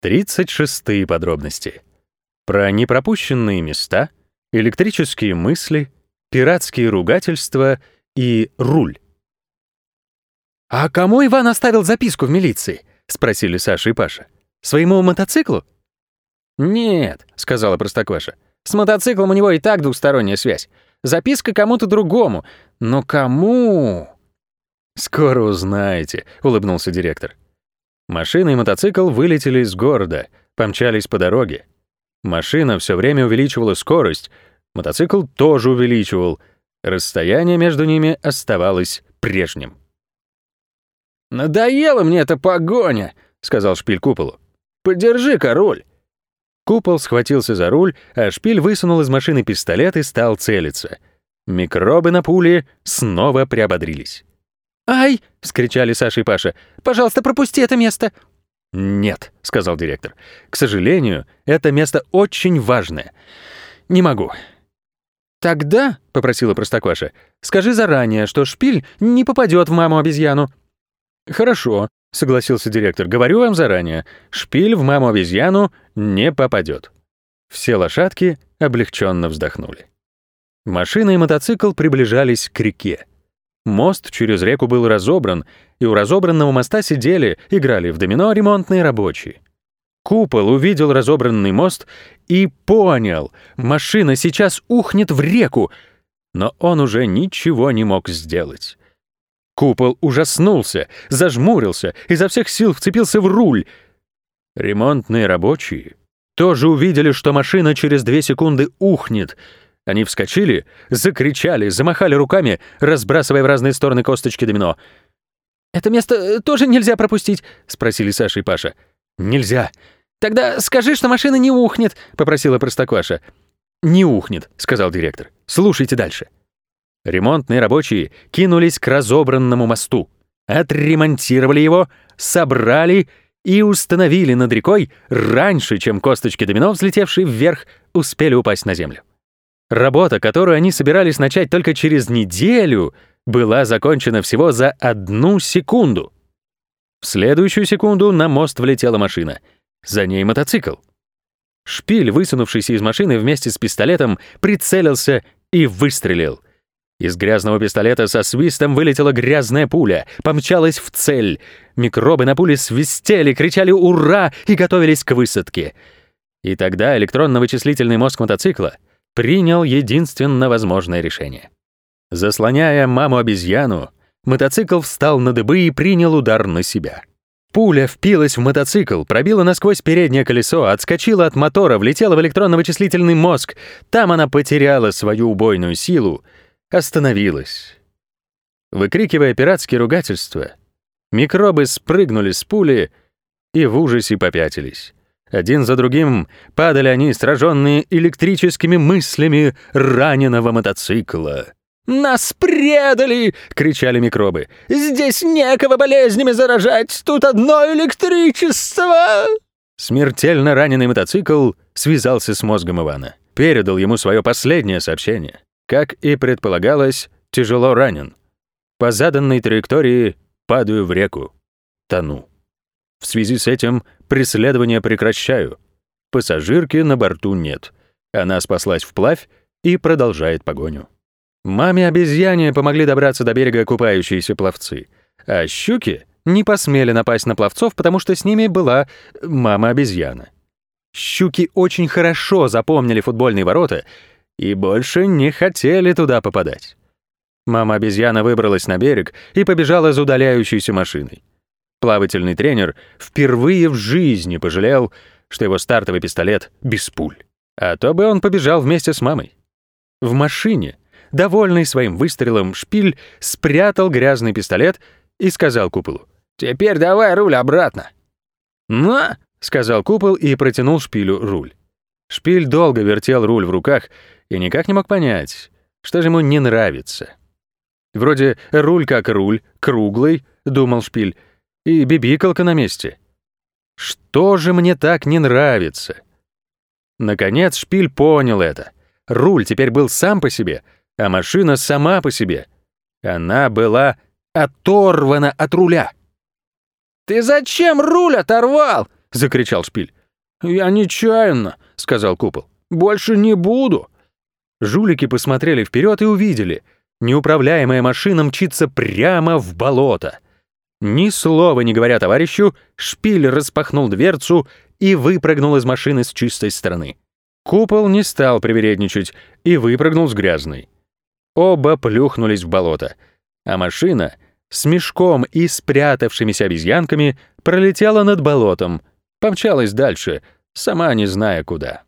36 подробности. Про непропущенные места, электрические мысли, пиратские ругательства и руль. «А кому Иван оставил записку в милиции?» — спросили Саша и Паша. «Своему мотоциклу?» «Нет», — сказала Простокваша. «С мотоциклом у него и так двухсторонняя связь. Записка кому-то другому. Но кому?» «Скоро узнаете», — улыбнулся директор. Машина и мотоцикл вылетели из города, помчались по дороге. Машина все время увеличивала скорость, мотоцикл тоже увеличивал. Расстояние между ними оставалось прежним. «Надоела мне эта погоня», — сказал Шпиль куполу. «Подержи-ка руль». Купол схватился за руль, а Шпиль высунул из машины пистолет и стал целиться. Микробы на пуле снова приободрились. «Ай!» — вскричали Саша и Паша. «Пожалуйста, пропусти это место!» «Нет», — сказал директор. «К сожалению, это место очень важное. Не могу». «Тогда», — попросила Простокваша, — «скажи заранее, что шпиль не попадет в маму-обезьяну». «Хорошо», — согласился директор. «Говорю вам заранее, шпиль в маму-обезьяну не попадет». Все лошадки облегченно вздохнули. Машина и мотоцикл приближались к реке. Мост через реку был разобран, и у разобранного моста сидели, играли в домино ремонтные рабочие. Купол увидел разобранный мост и понял, машина сейчас ухнет в реку, но он уже ничего не мог сделать. Купол ужаснулся, зажмурился, изо всех сил вцепился в руль. Ремонтные рабочие тоже увидели, что машина через две секунды ухнет — они вскочили, закричали, замахали руками, разбрасывая в разные стороны косточки домино. «Это место э, тоже нельзя пропустить?» — спросили Саша и Паша. «Нельзя». «Тогда скажи, что машина не ухнет», — попросила Простокваша. «Не ухнет», — сказал директор. «Слушайте дальше». Ремонтные рабочие кинулись к разобранному мосту, отремонтировали его, собрали и установили над рекой раньше, чем косточки домино, взлетевшие вверх, успели упасть на землю. Работа, которую они собирались начать только через неделю, была закончена всего за одну секунду. В следующую секунду на мост влетела машина. За ней мотоцикл. Шпиль, высунувшийся из машины вместе с пистолетом, прицелился и выстрелил. Из грязного пистолета со свистом вылетела грязная пуля, помчалась в цель. Микробы на пуле свистели, кричали «Ура!» и готовились к высадке. И тогда электронно-вычислительный мозг мотоцикла — принял единственно возможное решение. Заслоняя маму-обезьяну, мотоцикл встал на дыбы и принял удар на себя. Пуля впилась в мотоцикл, пробила насквозь переднее колесо, отскочила от мотора, влетела в электронно-вычислительный мозг. Там она потеряла свою убойную силу, остановилась. Выкрикивая пиратские ругательства, микробы спрыгнули с пули и в ужасе попятились. Один за другим падали они, сраженные электрическими мыслями раненого мотоцикла. «Нас предали!» — кричали микробы. «Здесь некого болезнями заражать, тут одно электричество!» Смертельно раненый мотоцикл связался с мозгом Ивана. Передал ему свое последнее сообщение. Как и предполагалось, тяжело ранен. По заданной траектории падаю в реку. Тону. В связи с этим преследование прекращаю. Пассажирки на борту нет. Она спаслась вплавь и продолжает погоню. Маме-обезьяне помогли добраться до берега купающиеся пловцы, а щуки не посмели напасть на пловцов, потому что с ними была мама-обезьяна. Щуки очень хорошо запомнили футбольные ворота и больше не хотели туда попадать. Мама-обезьяна выбралась на берег и побежала за удаляющейся машиной. Плавательный тренер впервые в жизни пожалел, что его стартовый пистолет без пуль. А то бы он побежал вместе с мамой. В машине, довольный своим выстрелом, Шпиль спрятал грязный пистолет и сказал Куполу. «Теперь давай руль обратно». «На!» — сказал Купол и протянул Шпилю руль. Шпиль долго вертел руль в руках и никак не мог понять, что же ему не нравится. Вроде руль как руль, круглый, думал Шпиль, и бибикалка на месте. Что же мне так не нравится? Наконец Шпиль понял это. Руль теперь был сам по себе, а машина сама по себе. Она была оторвана от руля. «Ты зачем руль оторвал?» — закричал Шпиль. «Я нечаянно», — сказал Купол. «Больше не буду». Жулики посмотрели вперед и увидели. Неуправляемая машина мчится прямо в болото. Ни слова не говоря товарищу, Шпиль распахнул дверцу и выпрыгнул из машины с чистой стороны. Купол не стал привередничать и выпрыгнул с грязной. Оба плюхнулись в болото, а машина с мешком и спрятавшимися обезьянками пролетела над болотом, помчалась дальше, сама не зная куда.